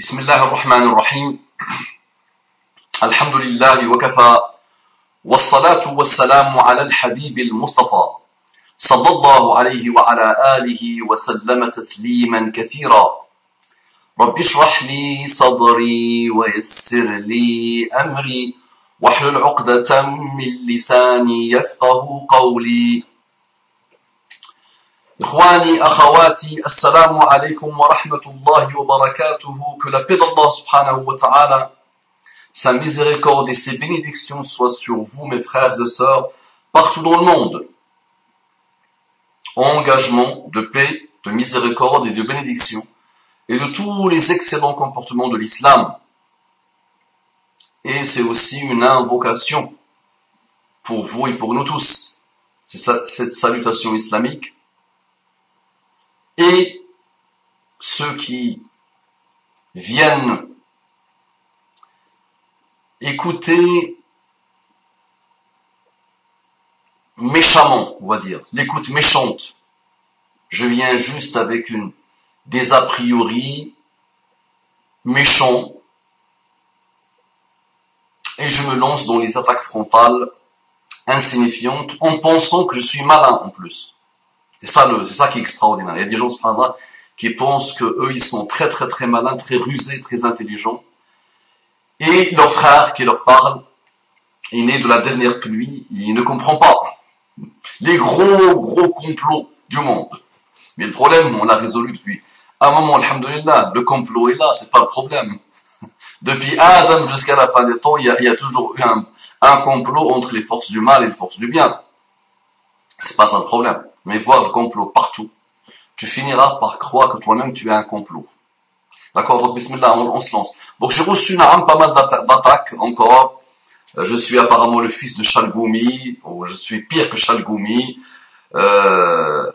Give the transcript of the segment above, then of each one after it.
بسم الله الرحمن الرحيم. الحمد لله وكفى والصلاة والسلام على الحبيب المصطفى صلى الله عليه وعلى آله وسلم تسليما كثيرا. رب اشرح لي صدري ويسر لي أمري واحلل عقدة من لساني يفقه قولي. Ikhwani, akhawati, assalamu alaikum wa rahmatullahi wa barakatuhu. Que la paix d'Allah subhanahu wa ta'ala, sa miséricorde et ses bénédictions soient sur vous, mes frères et sœurs, partout dans le monde. Engagement de paix, de miséricorde et de bénédiction et de tous les excellents comportements de l'islam. Et c'est aussi une invocation pour vous et pour nous tous. C'est cette salutation islamique et ceux qui viennent écouter méchamment, on va dire, l'écoute méchante. Je viens juste avec une, des a priori méchants et je me lance dans les attaques frontales insignifiantes en pensant que je suis malin en plus. C'est ça, c'est ça qui est extraordinaire. Il y a des gens, cependant, qui pensent que eux, ils sont très, très, très malins, très rusés, très intelligents. Et leur frère qui leur parle est né de la dernière pluie, il ne comprend pas les gros, gros complots du monde. Mais le problème, on l'a résolu depuis un moment, alhamdulillah, le complot est là, c'est pas le problème. Depuis Adam jusqu'à la fin des temps, il y a, il y a toujours eu un, un complot entre les forces du mal et les forces du bien. C'est pas ça le problème mais voir le complot partout, tu finiras par croire que toi-même tu es un complot. D'accord Donc, bismillah, on, se lance. Donc, j'ai reçu pas mal d'attaques encore. Euh, je suis apparemment le fils de Chalgoumi, ou je suis pire que Chalgoumi. Euh,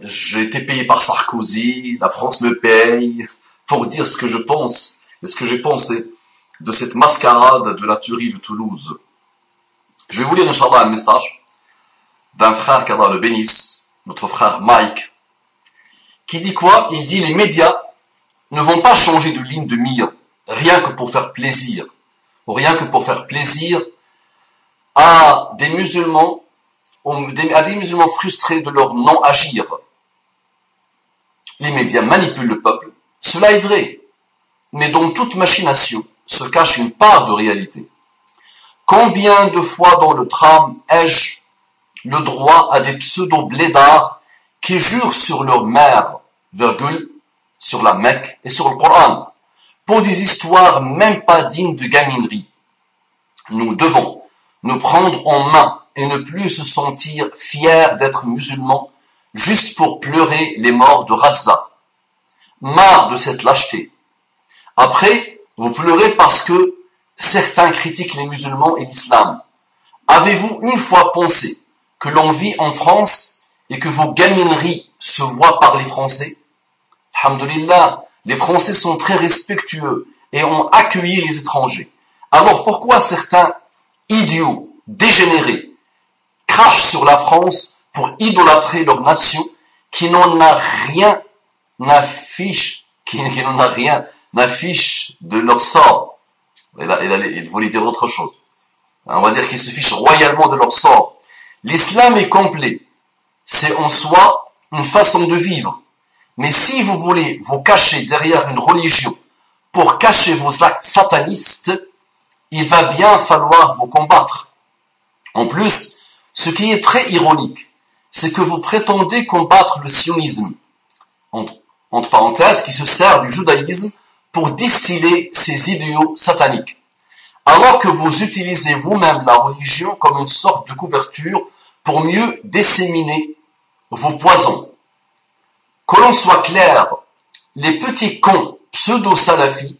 j'ai été payé par Sarkozy, la France me paye, pour dire ce que je pense et ce que j'ai pensé de cette mascarade de la tuerie de Toulouse. Je vais vous lire, Inch'Allah, un message d'un frère qu'Allah le bénisse, notre frère Mike, qui dit quoi? Il dit les médias ne vont pas changer de ligne de mire rien que pour faire plaisir, rien que pour faire plaisir à des musulmans, à des musulmans frustrés de leur non-agir. Les médias manipulent le peuple, cela est vrai, mais dans toute machination se cache une part de réalité. Combien de fois dans le tram ai-je le droit à des pseudo-blédards qui jurent sur leur mère, virgule, sur la Mecque et sur le Coran, pour des histoires même pas dignes de gaminerie. Nous devons nous prendre en main et ne plus se sentir fiers d'être musulmans juste pour pleurer les morts de Raza. Marre de cette lâcheté. Après, vous pleurez parce que certains critiquent les musulmans et l'islam. Avez-vous une fois pensé que l'on vit en France et que vos gamineries se voient par les Français Alhamdulillah, les Français sont très respectueux et ont accueilli les étrangers. Alors pourquoi certains idiots, dégénérés, crachent sur la France pour idolâtrer leur nation qui n'en a rien n'affiche, qui, n'en a rien n'affiche de leur sort? Il, voulait dire autre chose. On va dire qu'ils se fichent royalement de leur sort. L'islam est complet. C'est en soi une façon de vivre. Mais si vous voulez vous cacher derrière une religion pour cacher vos actes satanistes, il va bien falloir vous combattre. En plus, ce qui est très ironique, c'est que vous prétendez combattre le sionisme, entre, parenthèses, qui se sert du judaïsme pour distiller ses idéaux sataniques alors que vous utilisez vous-même la religion comme une sorte de couverture pour mieux disséminer vos poisons. Que l'on soit clair, les petits cons pseudo-salafis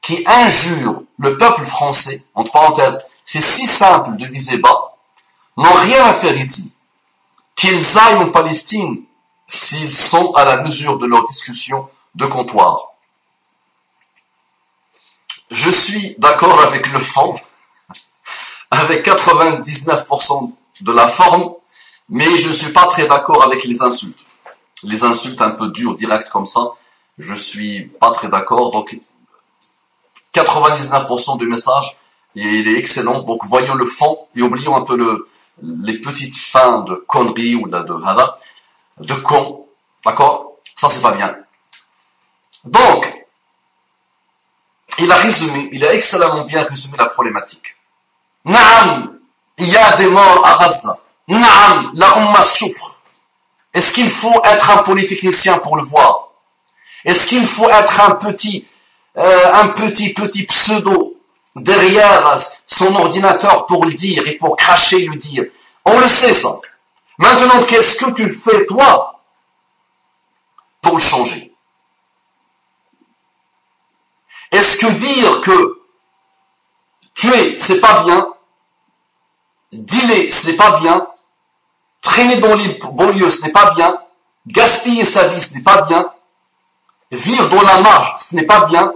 qui injurent le peuple français, entre parenthèses, c'est si simple de viser bas, n'ont rien à faire ici. Qu'ils aillent en Palestine s'ils sont à la mesure de leur discussion de comptoir je suis d'accord avec le fond, avec 99% de la forme, mais je ne suis pas très d'accord avec les insultes. Les insultes un peu dures, directes comme ça, je suis pas très d'accord. Donc 99% du message, il est excellent. Donc voyons le fond et oublions un peu le, les petites fins de conneries ou de, de, de con. D'accord? Ça, c'est pas bien. Donc, il a résumé, il a excellemment bien résumé la problématique. Naam, il y a des morts à Gaza. Naam, la Ummah souffre. Est-ce qu'il faut être un polytechnicien pour le voir? Est-ce qu'il faut être un petit, euh, petit, petit pseudo derrière son ordinateur pour le dire et pour cracher le dire? On le sait ça. Maintenant, qu'est-ce que tu fais toi pour le changer? Est-ce que dire que tuer, c'est pas bien, dealer, ce n'est pas bien, traîner dans les banlieues, ce n'est pas bien, gaspiller sa vie, ce n'est pas bien, vivre dans la marge, ce n'est pas bien,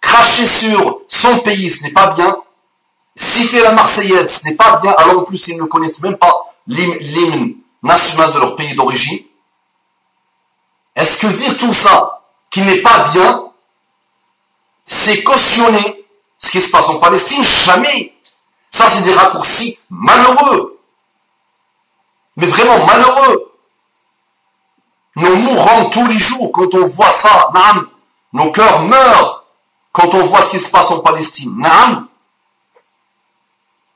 cracher sur son pays, ce n'est pas bien, siffler la Marseillaise, ce n'est pas bien, alors en plus ils ne connaissent même pas l'hymne national de leur pays d'origine. Est-ce que dire tout ça, qui n'est pas bien, c'est cautionner ce qui se passe en Palestine Jamais. Ça, c'est des raccourcis malheureux. Mais vraiment malheureux. Nous mourons tous les jours quand on voit ça. Nos cœurs meurent quand on voit ce qui se passe en Palestine.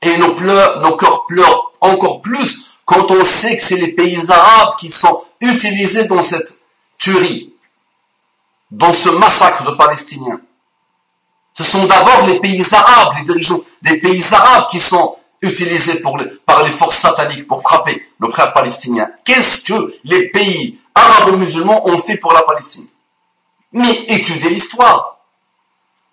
Et nos, nos cœurs pleurent encore plus quand on sait que c'est les pays arabes qui sont utilisés dans cette tuerie, dans ce massacre de Palestiniens. Ce sont d'abord les pays arabes, les dirigeants des pays arabes qui sont utilisés par les forces sataniques pour frapper nos frères palestiniens. Qu'est-ce que les pays arabo-musulmans ont fait pour la Palestine? Mais étudier l'histoire.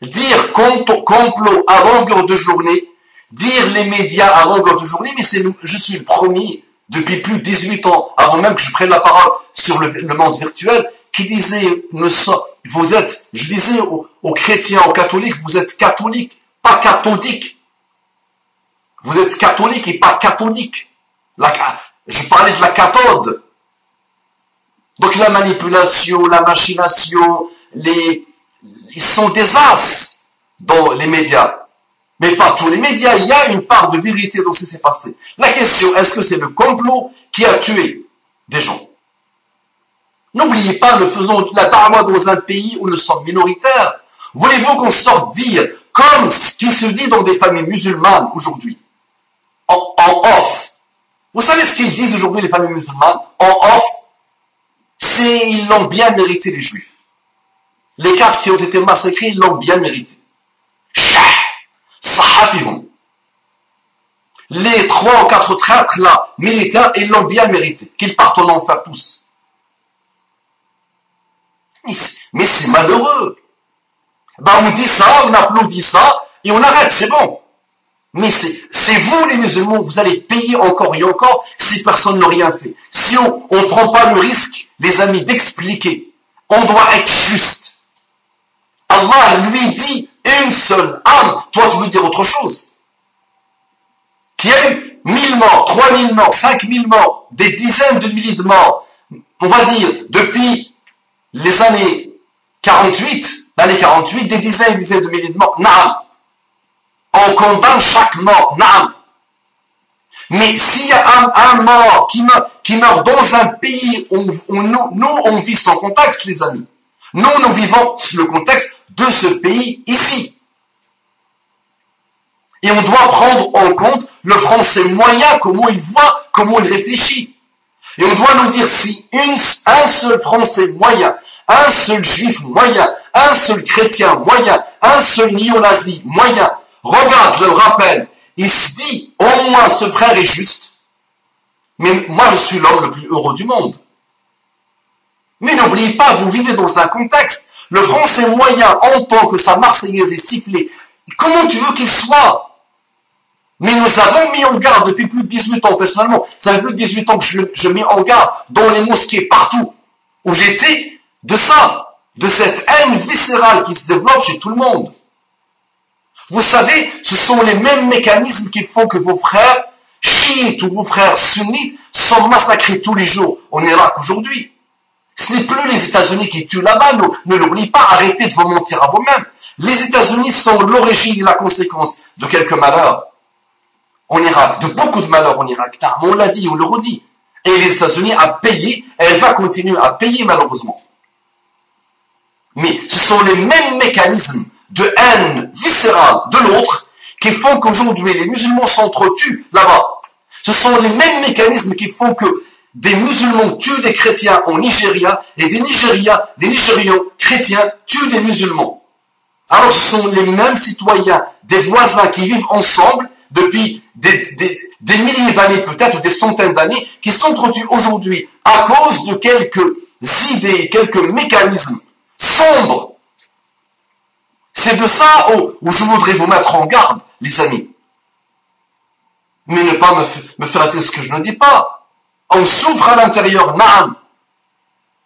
Dire complot à longueur de journée, dire les médias à longueur de journée, mais c'est je suis le premier depuis plus de 18 ans, avant même que je prenne la parole sur le, monde virtuel, qui disait, vous êtes, je disais aux, chrétiens, aux catholiques, vous êtes catholiques, pas cathodiques. Vous êtes catholiques et pas cathodiques. je parlais de la cathode. Donc la manipulation, la machination, les, ils sont des as dans les médias. Mais pas tous les médias, il y a une part de vérité dans ce qui s'est passé. La question, est-ce que c'est le complot qui a tué des gens? N'oubliez pas, nous faisons la da'wah dans un pays où nous sommes minoritaires. Voulez-vous qu'on sorte dire, comme ce qui se dit dans des familles musulmanes aujourd'hui, en, off. Vous savez ce qu'ils disent aujourd'hui les familles musulmanes? En off C'est ils l'ont bien mérité les juifs. Les quatre qui ont été massacrés, ils l'ont bien mérité. Les trois ou quatre traîtres là, militaires, ils l'ont bien mérité. Qu'ils partent en enfer tous. Mais c'est malheureux. Ben, on dit ça, on applaudit ça, et on arrête, c'est bon. Mais c'est vous les musulmans, vous allez payer encore et encore si personne n'a rien fait. Si on ne prend pas le risque, les amis, d'expliquer, on doit être juste. Allah lui dit une seule âme. Toi, tu veux dire autre chose? Qu'il y a eu mille morts, trois mille morts, cinq mille morts, des dizaines de milliers de morts, on va dire, depuis les années 48, l'année 48, des dizaines et des dizaines de milliers de morts, naam. On condamne chaque mort, naam. Mais s'il y a un, mort qui meurt, qui meurt dans un pays où, nous, nous, on vit son contexte, les amis. Nous, nous vivons le contexte de ce pays ici. Et on doit prendre en compte le français moyen, comment il voit, comment il réfléchit. Et on doit nous dire si une, un seul Français moyen, un seul Juif moyen, un seul chrétien moyen, un seul néo-nazi moyen, regarde le rappel, il se dit, au moins ce frère est juste, mais moi je suis l'homme le plus heureux du monde. Mais n'oubliez pas, vous vivez dans un contexte. Le français moyen entend que sa Marseillaise est sifflée. Comment tu veux qu'il soit? Mais nous avons mis en garde depuis plus de 18 ans, personnellement. Ça fait plus de 18 ans que je, je mets en garde dans les mosquées, partout où j'étais, de ça, de cette haine viscérale qui se développe chez tout le monde. Vous savez, ce sont les mêmes mécanismes qui font que vos frères chiites ou vos frères sunnites sont massacrés tous les jours en Irak aujourd'hui. Ce n'est plus les États-Unis qui tuent là-bas, ne, l'oubliez pas, arrêtez de vous mentir à vous-même. Les États-Unis sont l'origine et la conséquence de quelques malheurs en Irak, de beaucoup de malheurs en Irak. On l'a dit, on le redit. Et les États-Unis a payé, et elle va continuer à payer malheureusement. Mais ce sont les mêmes mécanismes de haine viscérale de l'autre qui font qu'aujourd'hui les musulmans s'entretuent là-bas. Ce sont les mêmes mécanismes qui font que des musulmans tuent des chrétiens en Nigeria et des Nigériens, des Nigérians chrétiens tuent des musulmans. Alors ce sont les mêmes citoyens, des voisins qui vivent ensemble depuis des, milliers d'années peut-être, des centaines d'années, qui s'entretuent aujourd'hui à cause de quelques idées, quelques mécanismes sombres. C'est de ça où, je voudrais vous mettre en garde, les amis. Mais ne pas me, faire dire ce que je ne dis pas. On souffre à l'intérieur, naam.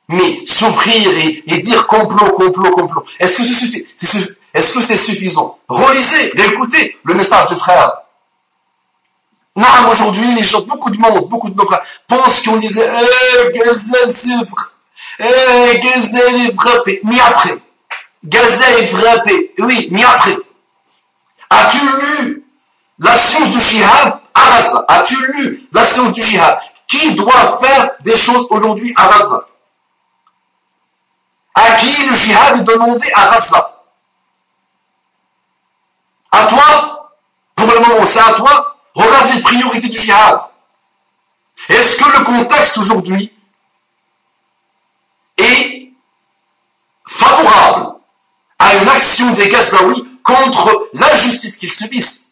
Mais souffrir et, dire complot, complot, complot, est-ce que c'est suffisant? Relisez, réécoutez le message du frère. Non, aujourd'hui, les gens, beaucoup de monde, beaucoup de nos frères, pensent qu'on disait, eh, c'est vrai. Eh, Gaza, est frappé. Mais après, Gaza est frappé. Oui, mais après. As-tu lu la du jihad à Gaza As-tu lu la du jihad Qui doit faire des choses aujourd'hui à Gaza À qui le jihad est demandé à Gaza À toi? Pour le moment, c'est à toi Regardez les priorités du jihad. Est-ce que le contexte aujourd'hui est à une action des Gazaouis contre l'injustice qu'ils subissent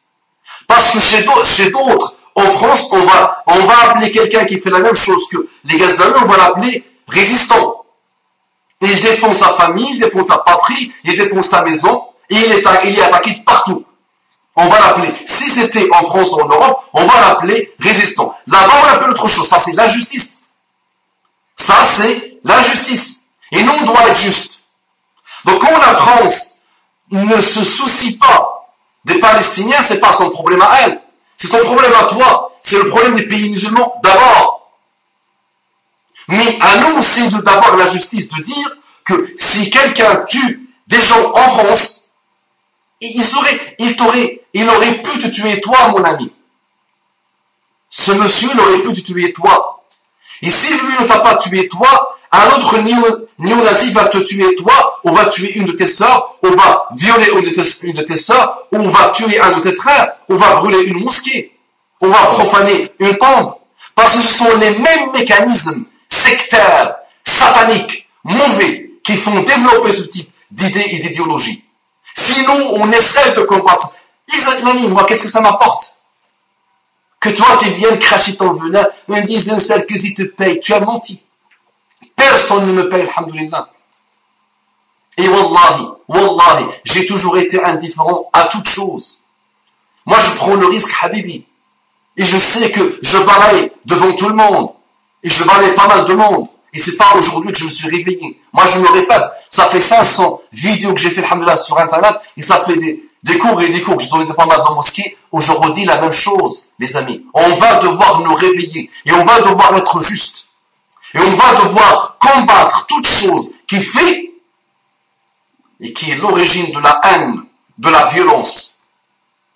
Parce que chez d'autres, en France, on va, on va appeler quelqu'un qui fait la même chose que les Gazaouis, on va l'appeler résistant. Il défend sa famille, il défend sa patrie, il défend sa maison, et il est, il est attaqué partout on va l'appeler, si c'était en France ou en Europe, on va l'appeler résistant. Là-bas, on l'appelle autre chose. Ça, c'est l'injustice. Ça, c'est l'injustice. Et nous, on doit être juste. Donc, quand la France ne se soucie pas des Palestiniens, c'est pas son problème à elle. C'est ton problème à toi. C'est le problème des pays musulmans d'abord. Mais à nous aussi d'avoir la justice de dire que si quelqu'un tue des gens en France, il, aurait, pu te tuer toi, mon ami. Ce monsieur, il aurait pu te tuer toi. Et si lui ne t'a pas tué toi, un autre néo-nazi va te tuer toi, ou va tuer une de tes sœurs, ou va violer une de tes, une sœurs, ou va tuer un de tes frères, ou va brûler une mosquée, ou va profaner une tombe. Parce que ce sont les mêmes mécanismes sectaires, sataniques, mauvais, qui font développer ce type d'idées et d'idéologies. Sinon, on essaie de combattre. Les amis, moi, qu'est-ce que ça m'apporte? Que toi, tu viennes cracher ton venin, me un seul que si te paye, tu as menti. Personne ne me paye, alhamdoulilah. Et wallahi, wallahi, j'ai toujours été indifférent à toute chose. Moi, je prends le risque, Habibi. Et je sais que je balaye devant tout le monde. Et je balaye pas mal de monde. Et c'est pas aujourd'hui que je me suis réveillé. Moi, je me répète, ça fait 500 vidéos que j'ai fait, alhamdoulilah, sur Internet, et ça fait des, cours et des cours que j'ai donné pas mal dans mosquée, redis la même chose, les amis. On va devoir nous réveiller, et on va devoir être juste. Et on va devoir combattre toute chose qui fait, et qui est l'origine de la haine, de la violence.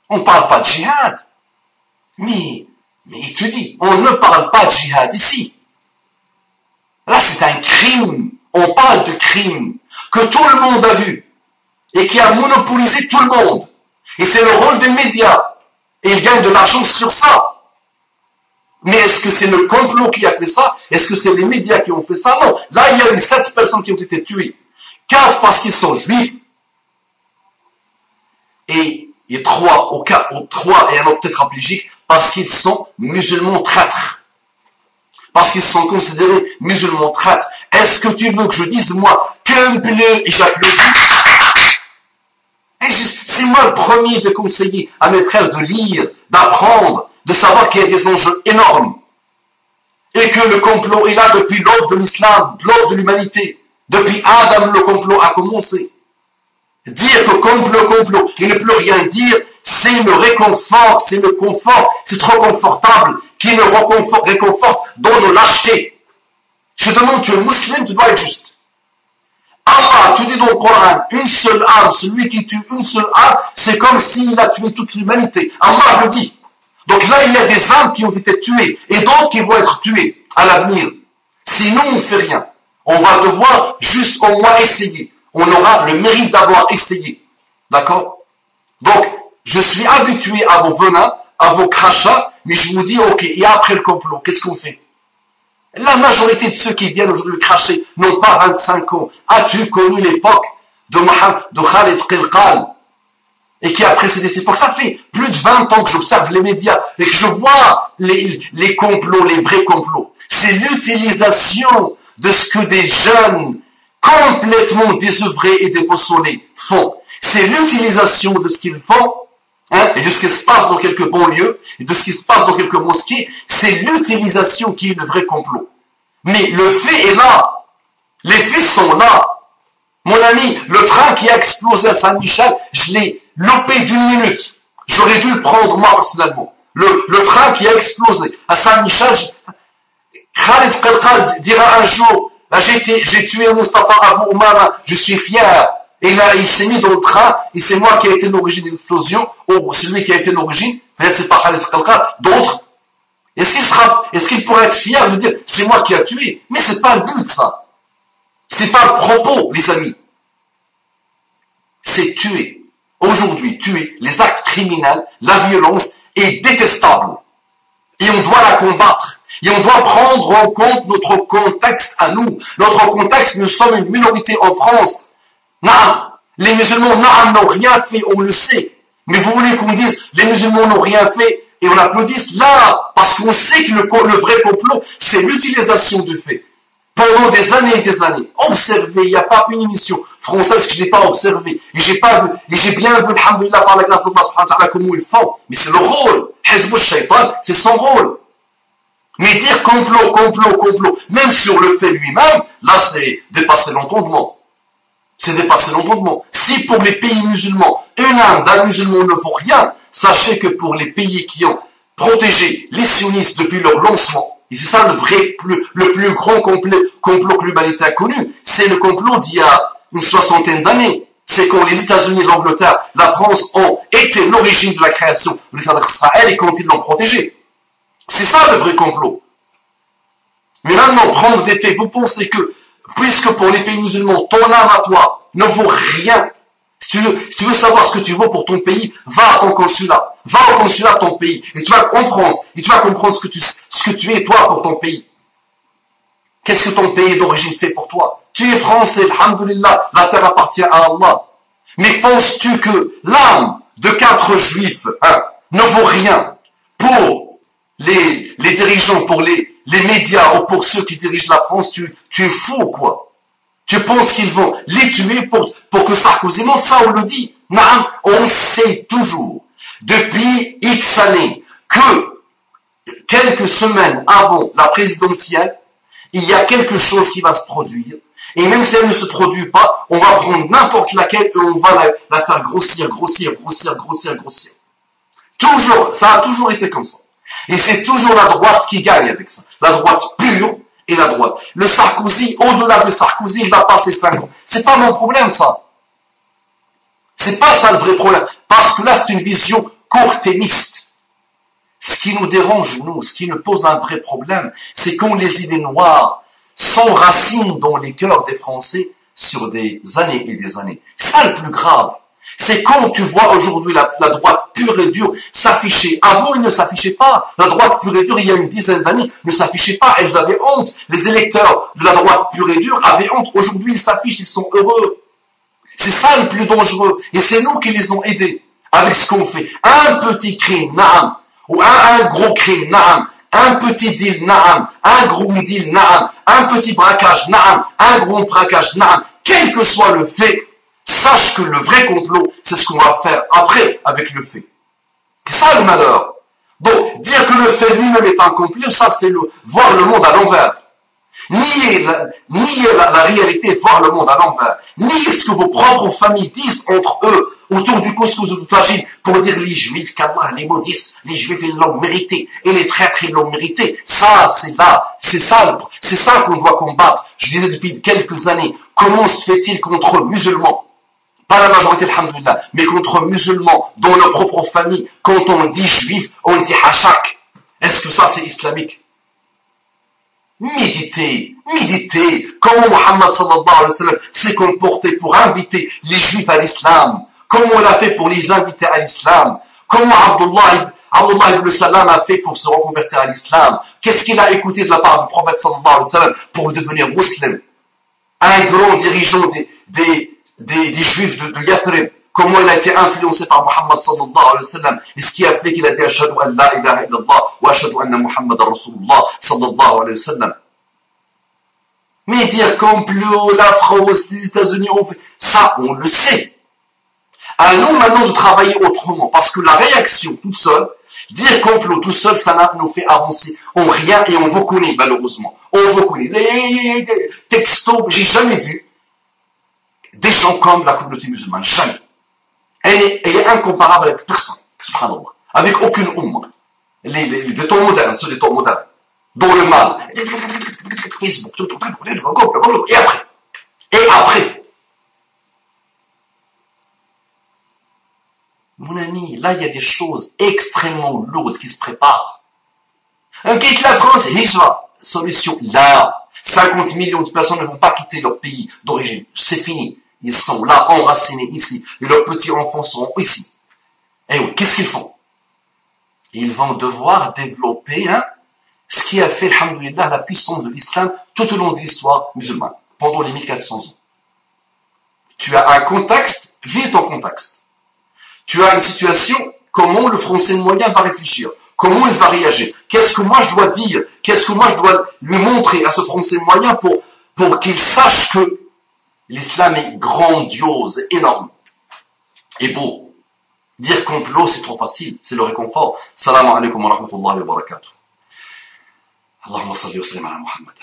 On parle pas de djihad. Mais, mais dit, on ne parle pas de djihad ici. Là, c'est un crime. On parle de crime que tout le monde a vu et qui a monopolisé tout le monde. Et c'est le rôle des médias. Et ils gagnent de l'argent sur ça. Mais est-ce que c'est le complot qui a fait ça? Est-ce que c'est les médias qui ont fait ça? Non. Là, il y a eu sept personnes qui ont été tuées. Quatre parce qu'ils sont juifs. Et, et trois, au cas, trois et un autre tétraplégique parce qu'ils sont musulmans traîtres parce qu'ils sont considérés musulmans traîtres. Est-ce que tu veux que je dise, moi, qu'un et j'applaudis C'est moi le premier de conseiller à mes frères de lire, d'apprendre, de savoir qu'il y a des enjeux énormes. Et que le complot est là depuis l'aube de l'islam, l'aube de l'humanité. Depuis Adam, le complot a commencé. Dire que complot, complot, il ne peut rien dire, c'est le réconfort, c'est le confort, c'est trop confortable, qui nous réconforte dans nos lâchetés. Je demande, tu es musulman, tu dois être juste. Allah, tu dis dans le Coran, une seule âme, celui qui tue une seule âme, c'est comme s'il a tué toute l'humanité. Allah le dit. Donc là, il y a des âmes qui ont été tuées et d'autres qui vont être tuées à l'avenir. Sinon, on ne fait rien. On va devoir juste au moins essayer. On aura le mérite d'avoir essayé. D'accord? Donc, je suis habitué à vos venins, à vos crachats, mais je vous dis, ok, et après le complot, qu'est-ce qu'on fait? La majorité de ceux qui viennent aujourd'hui cracher n'ont pas 25 ans. As-tu connu l'époque de, de Khalid et qui a précédé cette époque Ça fait plus de 20 ans que j'observe les médias et que je vois les, les complots, les vrais complots. C'est l'utilisation de ce que des jeunes complètement désœuvrés et dépossolés font. C'est l'utilisation de ce qu'ils font hein, et de ce qui se passe dans quelques banlieues et de ce qui se passe dans quelques mosquées. C'est l'utilisation qui est le vrai complot. Mais le fait est là. Les faits sont là. Mon ami, le train qui a explosé à Saint-Michel, je l'ai loupé d'une minute. J'aurais dû le prendre moi personnellement. Le, le train qui a explosé à Saint-Michel, Khalid Qalqal dira un jour, j'ai tué Mustafa Abu Umara, je suis fier. Et là, il s'est mis dans le train, et c'est moi qui ai été l'origine des explosions, ou celui qui a été l'origine, peut-être c'est pas Khalid Qalqal, d'autres. Est-ce qu'il sera, est-ce qu'il pourrait être fier de dire, c'est moi qui a tué? Mais c'est pas le but, ça. C'est pas le propos, les amis. C'est tuer. Aujourd'hui, tuer, les actes criminels, la violence est détestable. Et on doit la combattre. Et on doit prendre en compte notre contexte à nous. Notre contexte, nous sommes une minorité en France. Non, les musulmans n'ont rien fait, on le sait. Mais vous voulez qu'on dise, les musulmans n'ont rien fait et on applaudisse là, parce qu'on sait que le, le vrai complot, c'est l'utilisation du fait. Pendant des années et des années, observez, il n'y a pas une émission française que je n'ai pas observée. Et j'ai pas vu, et j'ai bien vu, alhamdoulilah, par la grâce d'Allah subhanahu comment ils font. Mais c'est le rôle. Hezbollah shaitan, c'est son rôle. Mais dire complot, complot, complot, même sur le fait lui-même, là c'est dépasser l'entendement. C'est dépasser l'entendement. Si pour les pays musulmans, une âme d'un musulman ne vaut rien, sachez que pour les pays qui ont protégé les sionistes depuis leur lancement, c'est ça le vrai, le plus grand complot, complot que l'humanité a connu, c'est le complot d'il y a une soixantaine d'années. C'est quand les États-Unis, l'Angleterre, la France ont été l'origine de la création de l'État d'Israël et quand ils l'ont protégé. C'est ça le vrai complot. Mais maintenant, prendre des faits, vous pensez que, puisque pour les pays musulmans, ton âme à toi ne vaut rien, si tu, veux, savoir ce que tu vaux pour ton pays, va à ton consulat. Va au consulat de ton pays. Et tu vas en France. Et tu vas comprendre ce que tu, es, toi, pour ton pays. Qu'est-ce que ton pays d'origine fait pour toi? Tu es français, alhamdulillah, la terre appartient à Allah. Mais penses-tu que l'âme de quatre juifs hein, ne vaut rien pour les, dirigeants, pour les, médias ou pour ceux qui dirigent la France, tu, tu es fou ou quoi? Tu penses qu'ils vont les tuer pour, que Sarkozy monte Ça, on le dit. Non, on sait toujours, depuis X années, que quelques semaines avant la présidentielle, il y a quelque chose qui va se produire. Et même si elle ne se produit pas, on va prendre n'importe laquelle et on va la, la faire grossir, grossir, grossir, grossir, grossir. Toujours, ça a toujours été comme ça. Et c'est toujours la droite qui gagne avec ça. La droite pure et la droite. Le Sarkozy, au-delà de Sarkozy, il va passer 5 ans. C'est pas mon problème, ça. C'est pas ça le vrai problème. Parce que là, c'est une vision courténiste. Ce qui nous dérange, nous, ce qui nous pose un vrai problème, c'est quand les idées noires s'enracinent dans les cœurs des Français sur des années et des années. C'est ça le plus grave. C'est quand tu vois aujourd'hui la, droite pure et dure s'afficher. Avant, ils ne s'affichaient pas. La droite pure et dure, il y a une dizaine d'années, ne s'affichait pas. Elles avaient honte. Les électeurs de la droite pure et dure avaient honte. Aujourd'hui, ils s'affichent, ils sont heureux. C'est ça le plus dangereux. Et c'est nous qui les ont aidés avec ce qu'on fait. Un petit crime, naam. Ou un, gros crime, naam. Un petit deal, naam. Un gros deal, naam. Un petit braquage, naam. Un gros braquage, naam. Quel que soit le fait, sache que le vrai complot, c'est ce qu'on va faire après avec le fait. C'est ça le malheur. Donc, dire que le fait lui-même est un complot, ça c'est le, voir le monde à l'envers. Nier, la, réalité, voir le monde à l'envers. Nier ce que vos propres familles disent entre eux autour du couscous de tagine pour dire les juifs qu'Allah les maudisse, les juifs ils l'ont mérité et les traîtres ils l'ont mérité. Ça, c'est là, c'est ça, c'est ça qu'on doit combattre. Je disais depuis quelques années, comment se fait-il contre musulmans pas la majorité, alhamdulillah, mais contre musulmans, dans leur propre famille, quand on dit juif, on dit hachak. Est-ce que ça c'est islamique? Méditez, méditez. Comment Muhammad sallallahu alayhi wa sallam s'est comporté pour inviter les juifs à l'islam, comment il a fait pour les inviter à l'islam, comment Abdullah, ibn Salam a fait pour se reconvertir à l'islam, qu'est-ce qu'il a écouté de la part du prophète sallallahu alayhi wa pour devenir musulman, un grand dirigeant des, des, des juifs de, de Yathrib, comment il a été influencé par Muhammad sallallahu alayhi wa sallam, et ce qui a fait qu'il a dit Ashadu an la ilaha illallah wa ashadu anna Muhammad rasulullah sallallahu alayhi wa sallam. Mais dire complot, la France, les États-Unis ont fait, ça on le sait. À nous maintenant de travailler autrement, parce que la réaction toute seule, dire complot tout seul, ça nous fait avancer en rien et on vous connaît malheureusement. On vous connaît. Des textos, j'ai jamais vu des gens comme la communauté musulmane, jamais. Elle est, incomparable avec personne, subhanallah, avec aucune umma. Les, les, temps modernes, ceux des temps modernes, dans le mal, Facebook, et après, et après. Mon ami, là, il y a des choses extrêmement lourdes qui se préparent. Un quitte la France, Hijra, solution là. 50 millions de personnes ne vont pas quitter leur pays d'origine. C'est fini. Ils sont là, enracinés ici. Et leurs petits-enfants seront ici. Et oui, qu'est-ce qu'ils font? Ils vont devoir développer hein, ce qui a fait, alhamdoulilah, la puissance de l'islam tout au long de l'histoire musulmane, pendant les 1400 ans. Tu as un contexte, vis ton contexte. Tu as une situation, comment le français moyen va réfléchir? Comment il va réagir? Qu'est-ce que moi je dois dire? Qu'est-ce que moi je dois lui montrer à ce français moyen pour, pour qu'il sache que L'islam est grandiose, énorme et beau. Dire complot, c'est trop facile, c'est le réconfort. Salam alaikum wa rahmatullahi wa barakatuh. Allahumma salli wa sallim ala Muhammad.